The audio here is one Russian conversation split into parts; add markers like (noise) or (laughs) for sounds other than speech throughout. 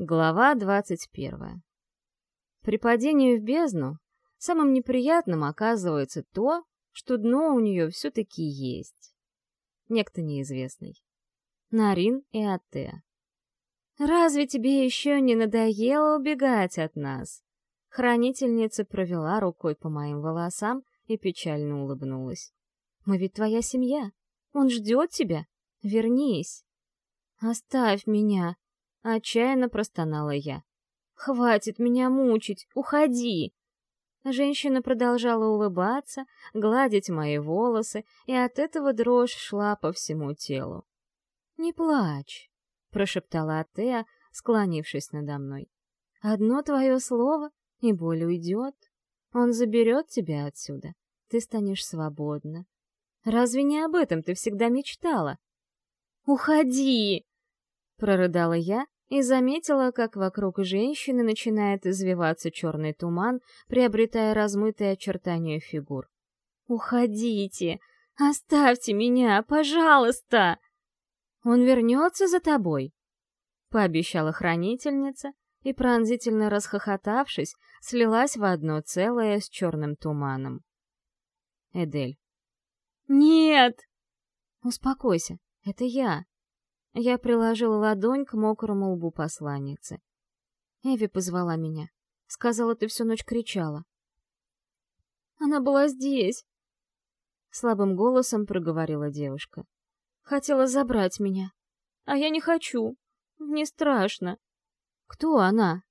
Глава двадцать первая. При падении в бездну самым неприятным оказывается то, что дно у нее все-таки есть. Некто неизвестный. Нарин и Атеа. «Разве тебе еще не надоело убегать от нас?» Хранительница провела рукой по моим волосам и печально улыбнулась. «Мы ведь твоя семья. Он ждет тебя. Вернись». «Оставь меня!» — отчаянно простонала я. «Хватит меня мучить! Уходи!» Женщина продолжала улыбаться, гладить мои волосы, и от этого дрожь шла по всему телу. «Не плачь», — прошептала Атеа, склонившись надо мной. «Одно твое слово, и боль уйдет. Он заберет тебя отсюда. Ты станешь свободна. Разве не об этом ты всегда мечтала?» «Уходи!» Прорыдала я и заметила, как вокруг женщины начинает извиваться черный туман, приобретая размытые очертания фигур. «Уходите! Оставьте меня, пожалуйста!» «Он вернется за тобой!» — пообещала хранительница, и, пронзительно расхохотавшись, слилась в одно целое с черным туманом. Эдель. «Нет!» «Успокойся, это я!» Я приложила ладонь к мокрому лбу посланницы. Эви позвала меня. Сказала, ты всю ночь кричала. Она была здесь. Слабым голосом проговорила девушка. Хотела забрать меня. А я не хочу. Мне страшно. Кто она?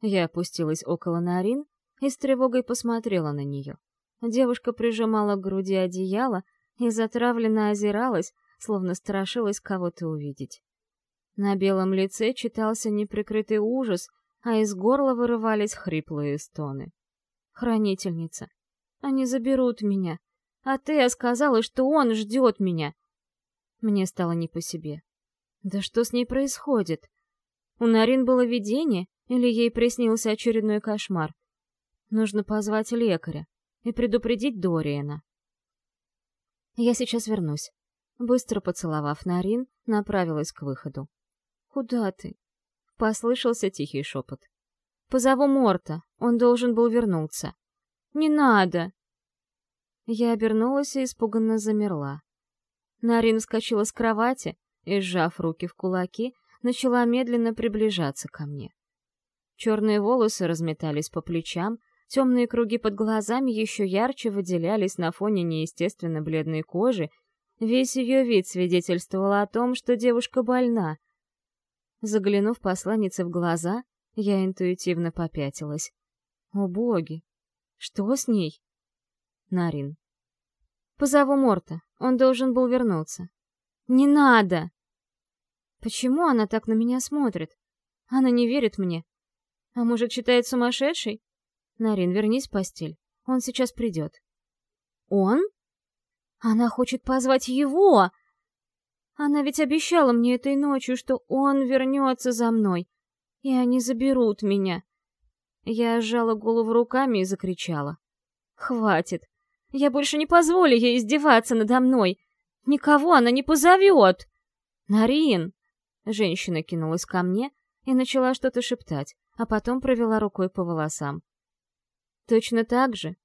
Я опустилась около Нарин и с тревогой посмотрела на нее. Девушка прижимала к груди одеяло и затравленно озиралась, словно страшилась кого-то увидеть. На белом лице читался неприкрытый ужас, а из горла вырывались хриплые стоны. «Хранительница, они заберут меня, а ты сказала, что он ждет меня!» Мне стало не по себе. «Да что с ней происходит? У Нарин было видение, или ей приснился очередной кошмар? Нужно позвать лекаря и предупредить Дориена. Я сейчас вернусь. Быстро поцеловав Нарин, направилась к выходу. «Куда ты?» — послышался тихий шепот. «Позову Морта, он должен был вернуться». «Не надо!» Я обернулась и испуганно замерла. Нарин вскочила с кровати и, сжав руки в кулаки, начала медленно приближаться ко мне. Черные волосы разметались по плечам, темные круги под глазами еще ярче выделялись на фоне неестественно бледной кожи Весь ее вид свидетельствовал о том, что девушка больна. Заглянув посланнице в глаза, я интуитивно попятилась. О боги! Что с ней? Нарин. Позову Морта, он должен был вернуться. Не надо! Почему она так на меня смотрит? Она не верит мне. А может, считает сумасшедшей? Нарин, вернись в постель. Он сейчас придет. Он? Она хочет позвать его! Она ведь обещала мне этой ночью, что он вернется за мной, и они заберут меня. Я сжала голову руками и закричала. «Хватит! Я больше не позволю ей издеваться надо мной! Никого она не позовет!» «Нарин!» Женщина кинулась ко мне и начала что-то шептать, а потом провела рукой по волосам. Точно так же,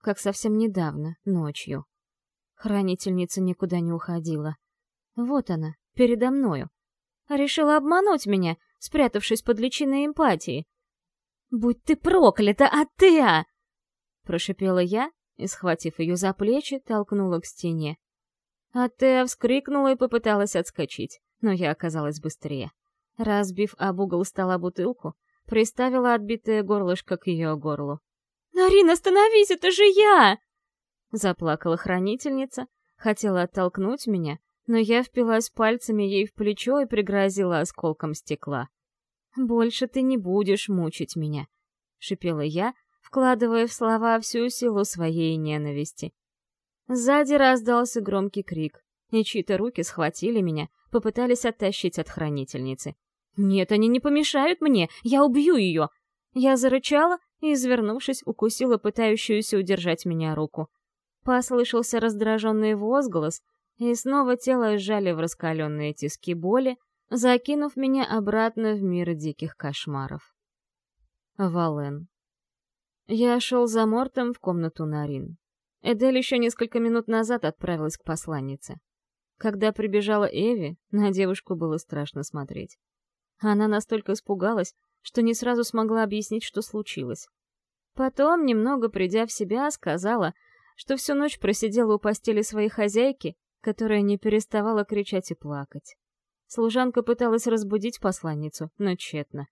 как совсем недавно, ночью. Хранительница никуда не уходила. Вот она, передо мною. Решила обмануть меня, спрятавшись под личиной эмпатии. «Будь ты проклята, Атеа!» Прошипела я и, схватив ее за плечи, толкнула к стене. Атеа вскрикнула и попыталась отскочить, но я оказалась быстрее. Разбив об угол стола бутылку, приставила отбитое горлышко к ее горлу. «Нарин, остановись, это же я!» Заплакала хранительница, хотела оттолкнуть меня, но я впилась пальцами ей в плечо и пригрозила осколком стекла. «Больше ты не будешь мучить меня», — шипела я, вкладывая в слова всю силу своей ненависти. Сзади раздался громкий крик, и чьи-то руки схватили меня, попытались оттащить от хранительницы. «Нет, они не помешают мне! Я убью ее!» Я зарычала и, извернувшись, укусила пытающуюся удержать меня руку. Послышался раздраженный возглас, и снова тело сжали в раскаленные тиски боли, закинув меня обратно в мир диких кошмаров. Вален. Я шел за Мортом в комнату Нарин. Эдель еще несколько минут назад отправилась к посланнице. Когда прибежала Эви, на девушку было страшно смотреть. Она настолько испугалась, что не сразу смогла объяснить, что случилось. Потом, немного придя в себя, сказала, что всю ночь просидела у постели своей хозяйки, которая не переставала кричать и плакать. Служанка пыталась разбудить посланницу, но тщетно.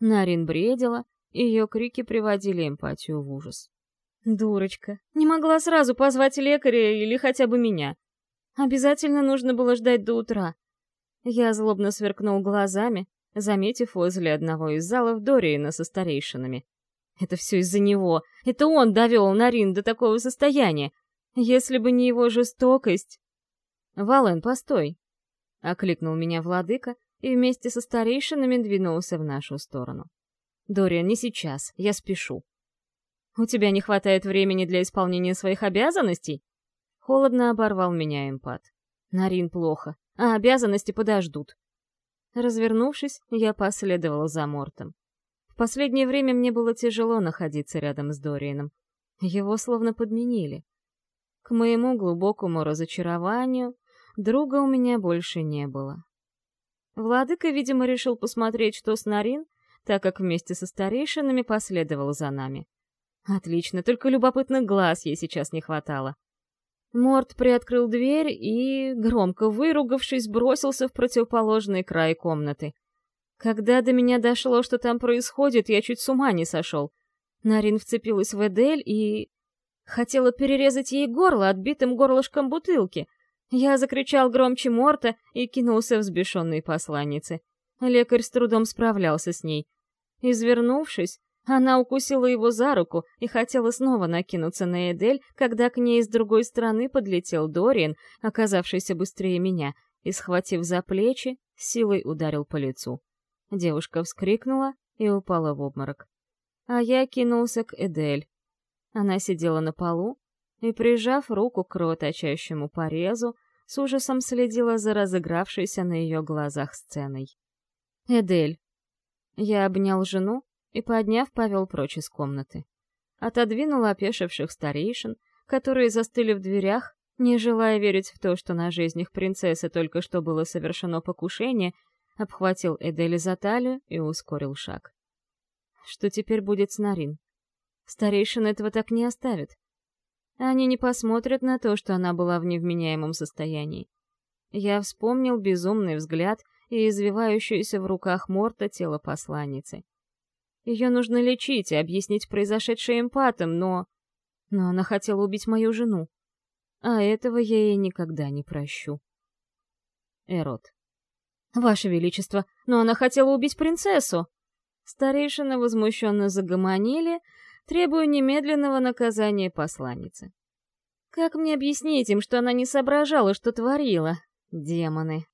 Нарин бредила, и ее крики приводили эмпатию в ужас. Дурочка, не могла сразу позвать лекаря или хотя бы меня. Обязательно нужно было ждать до утра. Я злобно сверкнул глазами, заметив возле одного из залов Дориена со старейшинами. Это все из-за него. Это он довел Нарин до такого состояния. Если бы не его жестокость... «Вален, постой!» — окликнул меня владыка и вместе со старейшинами двинулся в нашу сторону. «Дориан, не сейчас, я спешу». «У тебя не хватает времени для исполнения своих обязанностей?» Холодно оборвал меня эмпат. Нарин плохо, а обязанности подождут. Развернувшись, я последовала за Мортом. В последнее время мне было тяжело находиться рядом с Дорианом. Его словно подменили. К моему глубокому разочарованию, друга у меня больше не было. Владыка, видимо, решил посмотреть, что с Нарин, так как вместе со старейшинами последовал за нами. Отлично, только любопытных глаз ей сейчас не хватало. Морт приоткрыл дверь и, громко выругавшись, бросился в противоположный край комнаты. Когда до меня дошло, что там происходит, я чуть с ума не сошел. Нарин вцепилась в Эдель и... Хотела перерезать ей горло отбитым горлышком бутылки. Я закричал громче Морта и кинулся взбешенной посланнице. Лекарь с трудом справлялся с ней. Извернувшись, она укусила его за руку и хотела снова накинуться на Эдель, когда к ней с другой стороны подлетел Дориан, оказавшийся быстрее меня, и, схватив за плечи, силой ударил по лицу. Девушка вскрикнула и упала в обморок. А я кинулся к Эдель. Она сидела на полу и, прижав руку к кровоточащему порезу, с ужасом следила за разыгравшейся на ее глазах сценой. «Эдель». Я обнял жену и, подняв, повел прочь из комнаты. Отодвинул опешивших старейшин, которые застыли в дверях, не желая верить в то, что на жизнях принцессы только что было совершено покушение, обхватил Эдели за талию и ускорил шаг. Что теперь будет с Нарин? Старейшин этого так не оставят. Они не посмотрят на то, что она была в невменяемом состоянии. Я вспомнил безумный взгляд и извивающуюся в руках Морта тело посланницы. Ее нужно лечить и объяснить произошедшее эмпатом, но... Но она хотела убить мою жену. А этого я ей никогда не прощу. Эрот. «Ваше Величество, но она хотела убить принцессу!» Старейшины возмущенно загомонили, требуя немедленного наказания посланницы. «Как мне объяснить им, что она не соображала, что творила? Демоны!»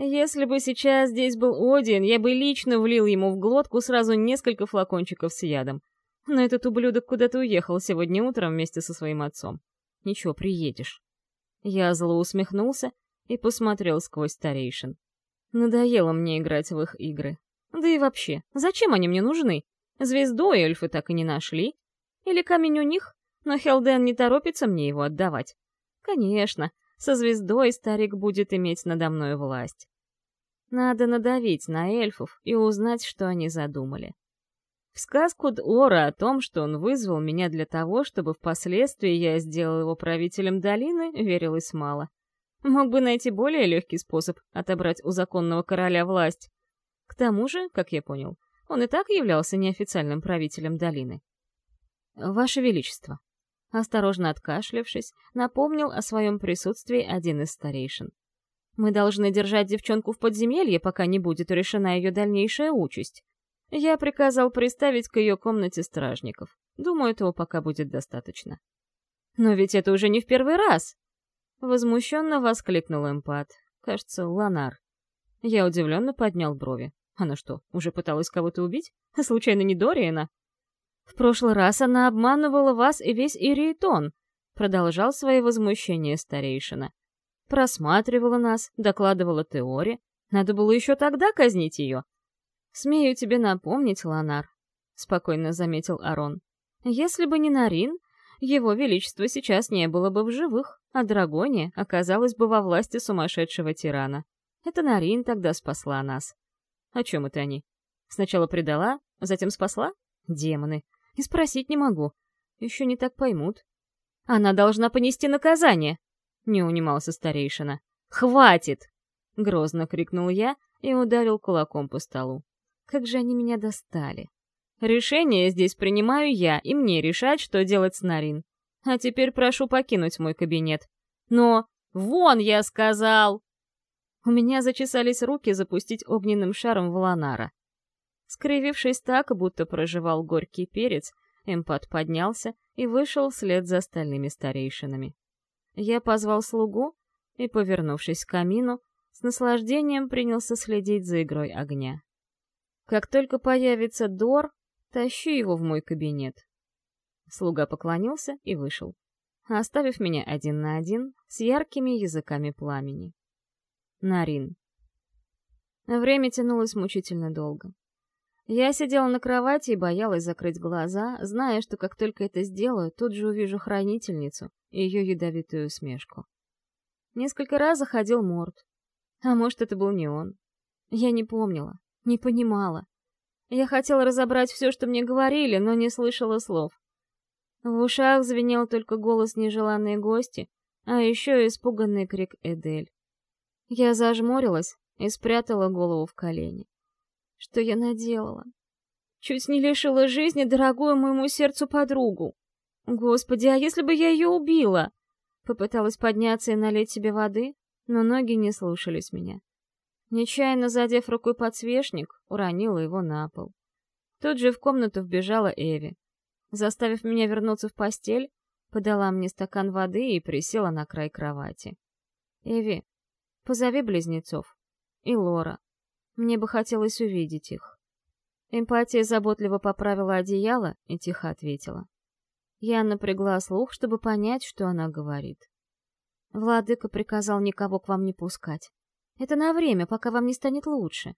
Если бы сейчас здесь был Один, я бы лично влил ему в глотку сразу несколько флакончиков с ядом. Но этот ублюдок куда-то уехал сегодня утром вместе со своим отцом. Ничего, приедешь. Я зло усмехнулся и посмотрел сквозь старейшин. Надоело мне играть в их игры. Да и вообще, зачем они мне нужны? Звезду эльфы так и не нашли. Или камень у них, но Хелден не торопится мне его отдавать. Конечно, со звездой старик будет иметь надо мной власть. Надо надавить на эльфов и узнать, что они задумали. В сказку Дора о том, что он вызвал меня для того, чтобы впоследствии я сделал его правителем долины, верилось мало. Мог бы найти более легкий способ отобрать у законного короля власть. К тому же, как я понял, он и так являлся неофициальным правителем долины. «Ваше Величество», Осторожно откашлявшись, напомнил о своем присутствии один из старейшин. «Мы должны держать девчонку в подземелье, пока не будет решена ее дальнейшая участь. Я приказал приставить к ее комнате стражников. Думаю, этого пока будет достаточно». «Но ведь это уже не в первый раз!» Возмущенно воскликнул эмпат. Кажется, Ланар. Я удивленно поднял брови. Она что, уже пыталась кого-то убить? (laughs) Случайно не Дориена? В прошлый раз она обманывала вас и весь Ириетон, продолжал свои возмущения старейшина. Просматривала нас, докладывала теории, Надо было еще тогда казнить ее. Смею тебе напомнить, Ланар, — спокойно заметил Арон. Если бы не Нарин, его величество сейчас не было бы в живых, а Драгония оказалась бы во власти сумасшедшего тирана. Это Нарин тогда спасла нас. О чем это они? Сначала предала, затем спасла? Демоны. И спросить не могу. Еще не так поймут. Она должна понести наказание, не унимался старейшина. Хватит! Грозно крикнул я и ударил кулаком по столу. Как же они меня достали. Решение здесь принимаю я, и мне решать, что делать с Нарин. А теперь прошу покинуть мой кабинет. Но... Вон, я сказал! У меня зачесались руки запустить огненным шаром в Ланара. Скривившись так, будто проживал горький перец, эмпат поднялся и вышел вслед за остальными старейшинами. Я позвал слугу и, повернувшись к камину, с наслаждением принялся следить за игрой огня. Как только появится Дор, тащи его в мой кабинет. Слуга поклонился и вышел, оставив меня один на один с яркими языками пламени. Нарин. Время тянулось мучительно долго. Я сидела на кровати и боялась закрыть глаза, зная, что как только это сделаю, тут же увижу хранительницу и ее ядовитую усмешку. Несколько раз заходил Морд. А может, это был не он. Я не помнила, не понимала. Я хотела разобрать все, что мне говорили, но не слышала слов. В ушах звенел только голос нежеланной гости, а еще испуганный крик Эдель. Я зажмурилась и спрятала голову в колени. Что я наделала? Чуть не лишила жизни дорогую моему сердцу подругу. Господи, а если бы я ее убила? Попыталась подняться и налить себе воды, но ноги не слушались меня. Нечаянно задев рукой подсвечник, уронила его на пол. Тут же в комнату вбежала Эви. Заставив меня вернуться в постель, подала мне стакан воды и присела на край кровати. «Эви, позови близнецов. И Лора. Мне бы хотелось увидеть их. Эмпатия заботливо поправила одеяло и тихо ответила. Я напрягла слух, чтобы понять, что она говорит. Владыка приказал никого к вам не пускать. Это на время, пока вам не станет лучше.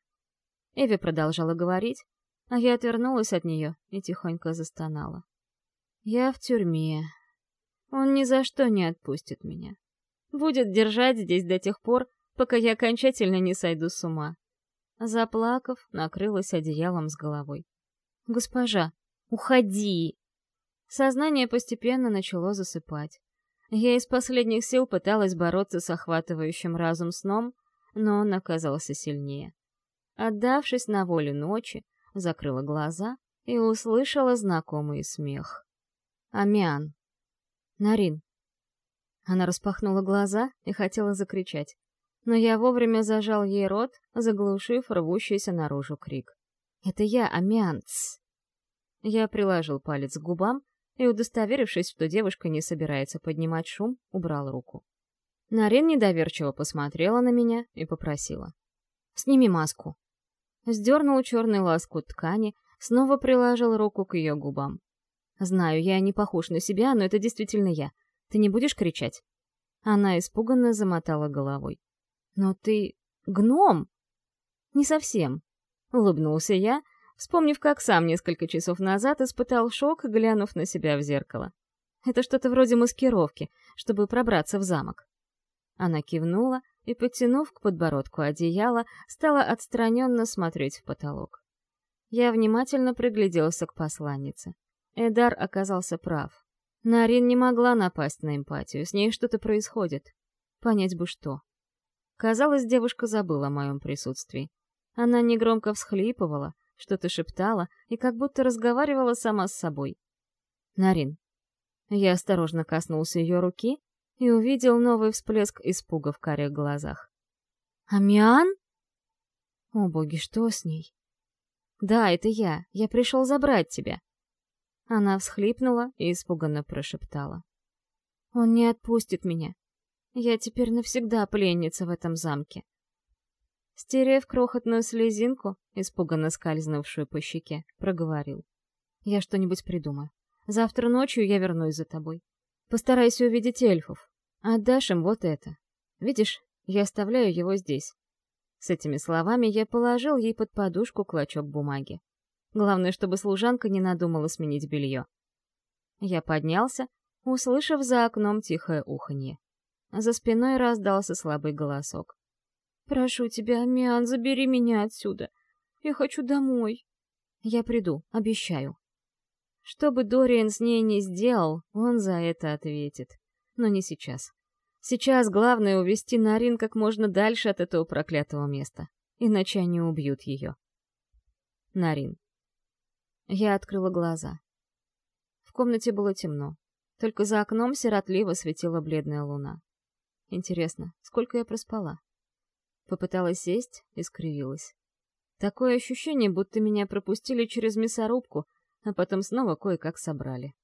Эви продолжала говорить, а я отвернулась от нее и тихонько застонала. Я в тюрьме. Он ни за что не отпустит меня. Будет держать здесь до тех пор, пока я окончательно не сойду с ума. Заплакав, накрылась одеялом с головой. «Госпожа, уходи!» Сознание постепенно начало засыпать. Я из последних сил пыталась бороться с охватывающим разум сном, но он оказался сильнее. Отдавшись на волю ночи, закрыла глаза и услышала знакомый смех. «Амиан!» «Нарин!» Она распахнула глаза и хотела закричать но я вовремя зажал ей рот, заглушив рвущийся наружу крик. «Это я, Амианц!» Я приложил палец к губам и, удостоверившись, что девушка не собирается поднимать шум, убрал руку. Нарин недоверчиво посмотрела на меня и попросила. «Сними маску». Сдернул черный лоскут ткани, снова приложил руку к ее губам. «Знаю, я не похож на себя, но это действительно я. Ты не будешь кричать?» Она испуганно замотала головой. «Но ты... гном?» «Не совсем», — улыбнулся я, вспомнив, как сам несколько часов назад испытал шок, глянув на себя в зеркало. «Это что-то вроде маскировки, чтобы пробраться в замок». Она кивнула и, подтянув к подбородку одеяло, стала отстраненно смотреть в потолок. Я внимательно пригляделся к посланнице. Эдар оказался прав. Нарин не могла напасть на эмпатию, с ней что-то происходит. Понять бы что. Казалось, девушка забыла о моем присутствии. Она негромко всхлипывала, что-то шептала и как будто разговаривала сама с собой. «Нарин». Я осторожно коснулся ее руки и увидел новый всплеск испуга в карих глазах. «Амиан?» «О, боги, что с ней?» «Да, это я. Я пришел забрать тебя». Она всхлипнула и испуганно прошептала. «Он не отпустит меня. Я теперь навсегда пленница в этом замке. Стерев крохотную слезинку, испуганно скользнувшую по щеке, проговорил. Я что-нибудь придумаю. Завтра ночью я вернусь за тобой. Постарайся увидеть эльфов. Отдашь им вот это. Видишь, я оставляю его здесь. С этими словами я положил ей под подушку клочок бумаги. Главное, чтобы служанка не надумала сменить белье. Я поднялся, услышав за окном тихое уханье. За спиной раздался слабый голосок. «Прошу тебя, Амиан, забери меня отсюда. Я хочу домой». «Я приду, обещаю». Что бы Дориан с ней не сделал, он за это ответит. Но не сейчас. Сейчас главное увести Нарин как можно дальше от этого проклятого места. Иначе они убьют ее. Нарин. Я открыла глаза. В комнате было темно. Только за окном сиротливо светила бледная луна. Интересно, сколько я проспала? Попыталась сесть и скривилась. Такое ощущение, будто меня пропустили через мясорубку, а потом снова кое-как собрали.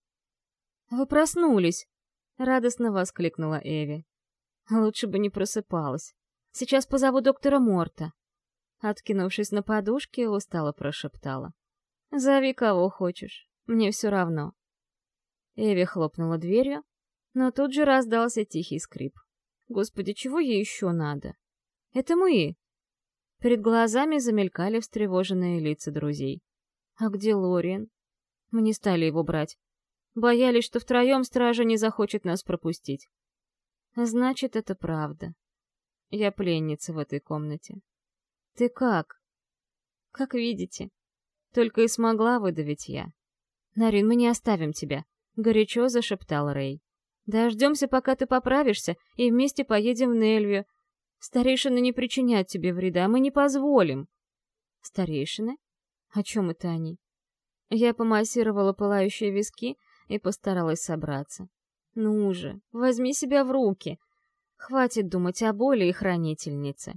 «Вы проснулись!» — радостно воскликнула Эви. «Лучше бы не просыпалась. Сейчас позову доктора Морта». Откинувшись на подушке, устало прошептала. «Зови кого хочешь, мне все равно». Эви хлопнула дверью, но тут же раздался тихий скрип. «Господи, чего ей еще надо?» «Это мы!» Перед глазами замелькали встревоженные лица друзей. «А где Лориен?» Мы не стали его брать. Боялись, что втроем стража не захочет нас пропустить. Значит, это правда. Я пленница в этой комнате. Ты как? Как видите. Только и смогла выдавить я. Нарин, мы не оставим тебя, горячо зашептал Рэй. Дождемся, пока ты поправишься, и вместе поедем в Нельвию. Старейшины не причинят тебе вреда, мы не позволим. Старейшины? О чем это они? Я помассировала пылающие виски и постаралась собраться. Ну же, возьми себя в руки. Хватит думать о боли и хранительнице.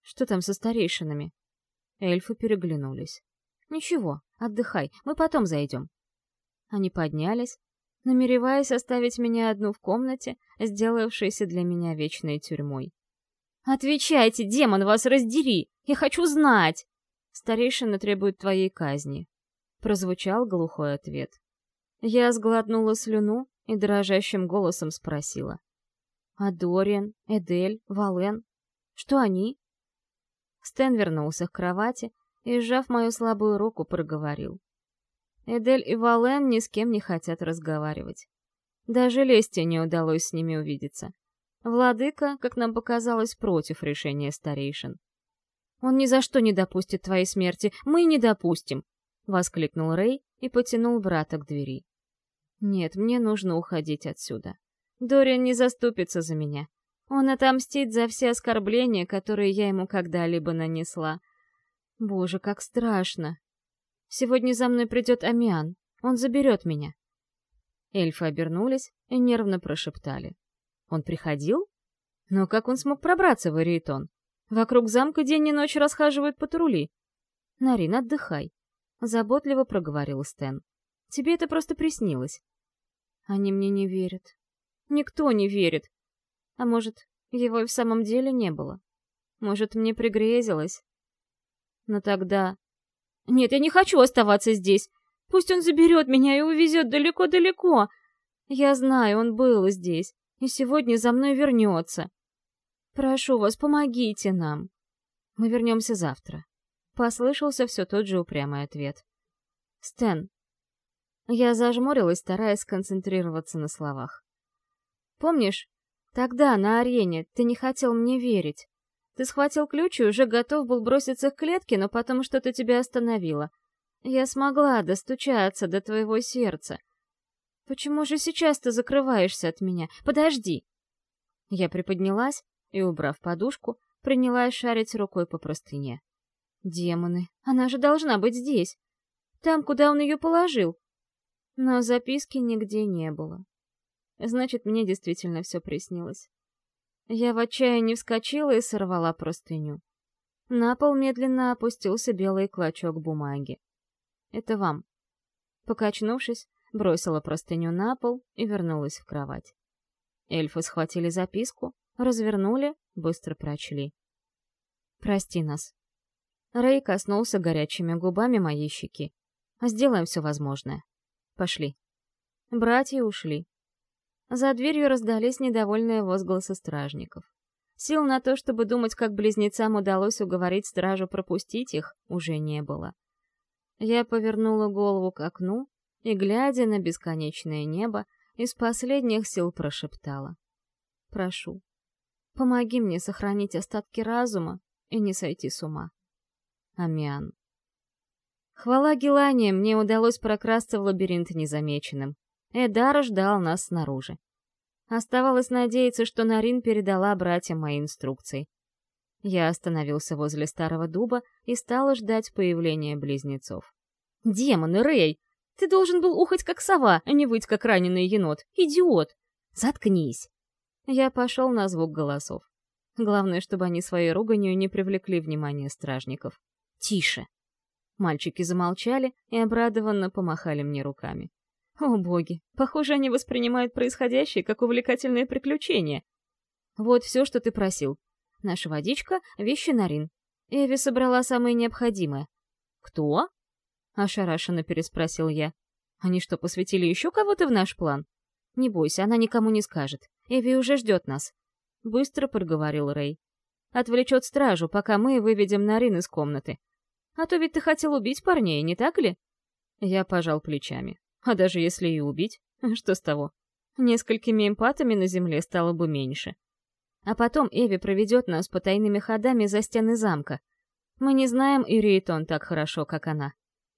Что там со старейшинами? Эльфы переглянулись. Ничего, отдыхай, мы потом зайдем. Они поднялись, намереваясь оставить меня одну в комнате, сделавшейся для меня вечной тюрьмой. «Отвечайте, демон, вас раздери! Я хочу знать!» «Старейшина требует твоей казни», — прозвучал глухой ответ. Я сглотнула слюну и дрожащим голосом спросила. «А Дориан, Эдель, Вален? Что они?» Стэн вернулся к кровати и, сжав мою слабую руку, проговорил. Эдель и Вален ни с кем не хотят разговаривать. Даже Лесте не удалось с ними увидеться. Владыка, как нам показалось, против решения старейшин. «Он ни за что не допустит твоей смерти, мы не допустим!» — воскликнул Рэй и потянул брата к двери. «Нет, мне нужно уходить отсюда. Дориан не заступится за меня. Он отомстит за все оскорбления, которые я ему когда-либо нанесла. Боже, как страшно! Сегодня за мной придет Амиан. Он заберет меня». Эльфы обернулись и нервно прошептали. Он приходил? Но как он смог пробраться в Эриетон? Вокруг замка день и ночь расхаживают патрули. Нарин, отдыхай. Заботливо проговорил Стэн. Тебе это просто приснилось. Они мне не верят. Никто не верит. А может, его и в самом деле не было? Может, мне пригрезилось? Но тогда... Нет, я не хочу оставаться здесь. Пусть он заберет меня и увезет далеко-далеко. Я знаю, он был здесь и сегодня за мной вернется. Прошу вас, помогите нам. Мы вернемся завтра. Послышался все тот же упрямый ответ. Стэн. Я зажмурилась, стараясь сконцентрироваться на словах. Помнишь, тогда на арене ты не хотел мне верить. Ты схватил ключ и уже готов был броситься к клетке, но потом что-то тебя остановило. Я смогла достучаться до твоего сердца. Почему же сейчас ты закрываешься от меня? Подожди!» Я приподнялась и, убрав подушку, принялась шарить рукой по простыне. «Демоны! Она же должна быть здесь! Там, куда он ее положил!» Но записки нигде не было. Значит, мне действительно все приснилось. Я в отчаянии вскочила и сорвала простыню. На пол медленно опустился белый клочок бумаги. «Это вам». Покачнувшись, бросила простыню на пол и вернулась в кровать. Эльфы схватили записку, развернули, быстро прочли. «Прости нас». Рэй коснулся горячими губами моей щеки. «Сделаем все возможное. Пошли». Братья ушли. За дверью раздались недовольные возгласы стражников. Сил на то, чтобы думать, как близнецам удалось уговорить стражу пропустить их, уже не было. Я повернула голову к окну и, глядя на бесконечное небо, из последних сил прошептала. «Прошу, помоги мне сохранить остатки разума и не сойти с ума. Амиан». Хвала Гелане, мне удалось прокрасться в лабиринт незамеченным. Эдар ждал нас снаружи. Оставалось надеяться, что Нарин передала братьям мои инструкции. Я остановился возле старого дуба и стал ждать появления близнецов. «Демон, Рэй! Ты должен был ухать как сова, а не выть как раненый енот! Идиот! Заткнись!» Я пошел на звук голосов. Главное, чтобы они своей руганью не привлекли внимание стражников. «Тише!» Мальчики замолчали и обрадованно помахали мне руками. О боги, похоже, они воспринимают происходящее как увлекательное приключение. Вот все, что ты просил. Наша водичка, вещи Нарин. Эви собрала самое необходимое. Кто? Ошарашенно переспросил я. Они что, посвятили еще кого-то в наш план? Не бойся, она никому не скажет. Эви уже ждет нас. Быстро проговорил Рэй. Отвлечет стражу, пока мы выведем Нарин из комнаты. А то ведь ты хотел убить парней, не так ли? Я пожал плечами. А даже если и убить, (laughs) что с того? Несколькими эмпатами на земле стало бы меньше. А потом Эви проведет нас по тайными ходами за стены замка. Мы не знаем Ириэтон так хорошо, как она.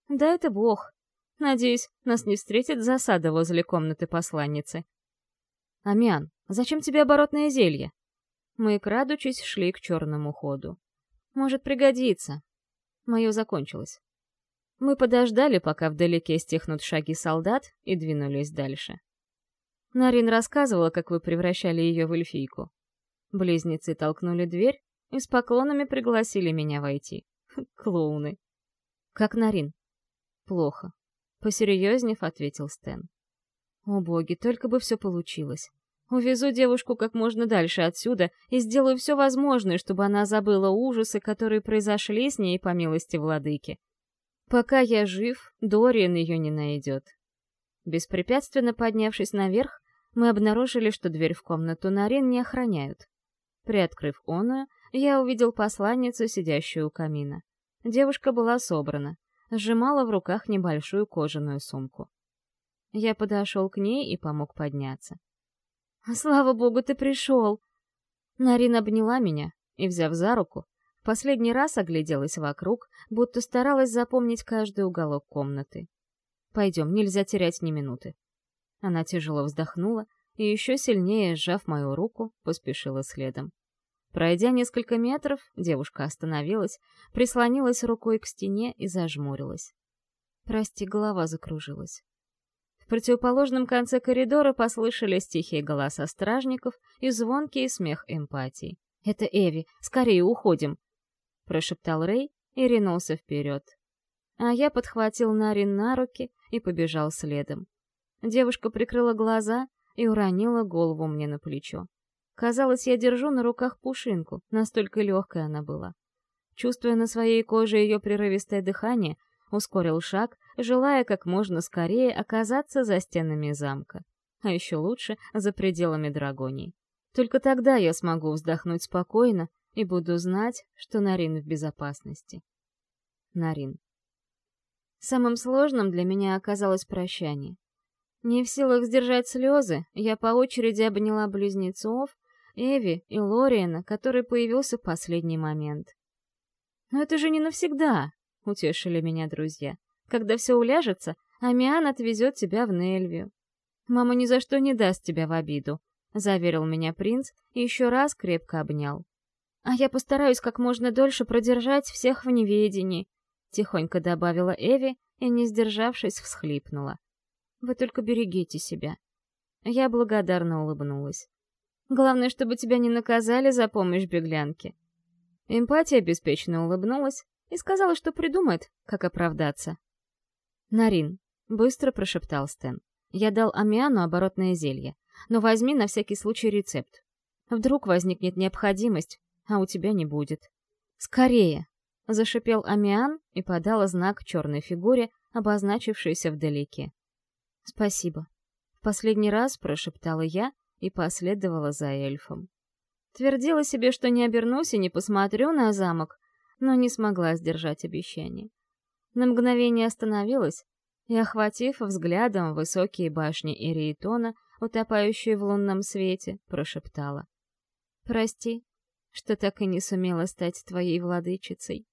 Да это бог. Надеюсь, нас не встретит засада возле комнаты посланницы. Амиан, зачем тебе оборотное зелье? Мы, крадучись, шли к черному ходу. Может пригодится. Мое закончилось. Мы подождали, пока вдалеке стихнут шаги солдат, и двинулись дальше. Нарин рассказывала, как вы превращали ее в эльфийку. Близнецы толкнули дверь и с поклонами пригласили меня войти. Клоуны. Как Нарин? Плохо. Посерьезнев ответил Стэн. О боги, только бы все получилось. Увезу девушку как можно дальше отсюда и сделаю все возможное, чтобы она забыла ужасы, которые произошли с ней по милости владыки. Пока я жив, Дориан ее не найдет. Беспрепятственно поднявшись наверх, мы обнаружили, что дверь в комнату Нарин не охраняют. Приоткрыв оную, я увидел посланницу, сидящую у камина. Девушка была собрана, сжимала в руках небольшую кожаную сумку. Я подошел к ней и помог подняться. «Слава богу, ты пришел!» Нарин обняла меня и, взяв за руку, Последний раз огляделась вокруг, будто старалась запомнить каждый уголок комнаты. «Пойдем, нельзя терять ни минуты». Она тяжело вздохнула и, еще сильнее сжав мою руку, поспешила следом. Пройдя несколько метров, девушка остановилась, прислонилась рукой к стене и зажмурилась. Прости, голова закружилась. Противоположном конце коридора послышались тихие голоса стражников и звонкий смех эмпатии. «Это Эви! Скорее уходим! — прошептал Рэй и ринулся вперед. А я подхватил Нарин на руки и побежал следом. Девушка прикрыла глаза и уронила голову мне на плечо. Казалось, я держу на руках пушинку, настолько легкой она была. Чувствуя на своей коже ее прерывистое дыхание, ускорил шаг, желая как можно скорее оказаться за стенами замка. А еще лучше — за пределами Драгонии. Только тогда я смогу вздохнуть спокойно и буду знать, что Нарин в безопасности. Нарин. Самым сложным для меня оказалось прощание. Не в силах сдержать слезы, я по очереди обняла близнецов, Эви и Лориана, который появился в последний момент. «Но это же не навсегда», — утешили меня друзья. «Когда все уляжется, Амиан отвезет тебя в Нельвию. Мама ни за что не даст тебя в обиду», — заверил меня принц и еще раз крепко обнял. «А я постараюсь как можно дольше продержать всех в неведении», — тихонько добавила Эви и, не сдержавшись, всхлипнула. «Вы только берегите себя». Я благодарно улыбнулась. «Главное, чтобы тебя не наказали за помощь беглянке». Эмпатия беспечно улыбнулась и сказала, что придумает, как оправдаться. «Нарин», — быстро прошептал Стэн, — «я дал Амиану оборотное зелье, но возьми на всякий случай рецепт. Вдруг возникнет необходимость, а у тебя не будет. Скорее! Зашипел Амиан и подала знак черной фигуре, обозначившейся вдалеке. Спасибо. В последний раз прошептала я и последовала за эльфом. Твердила себе, что не обернусь и не посмотрю на замок, но не смогла сдержать обещание. На мгновение остановилась и, охватив взглядом высокие башни Ириетона, утопающие в лунном свете, прошептала. «Прости, что так и не сумела стать твоей владычицей».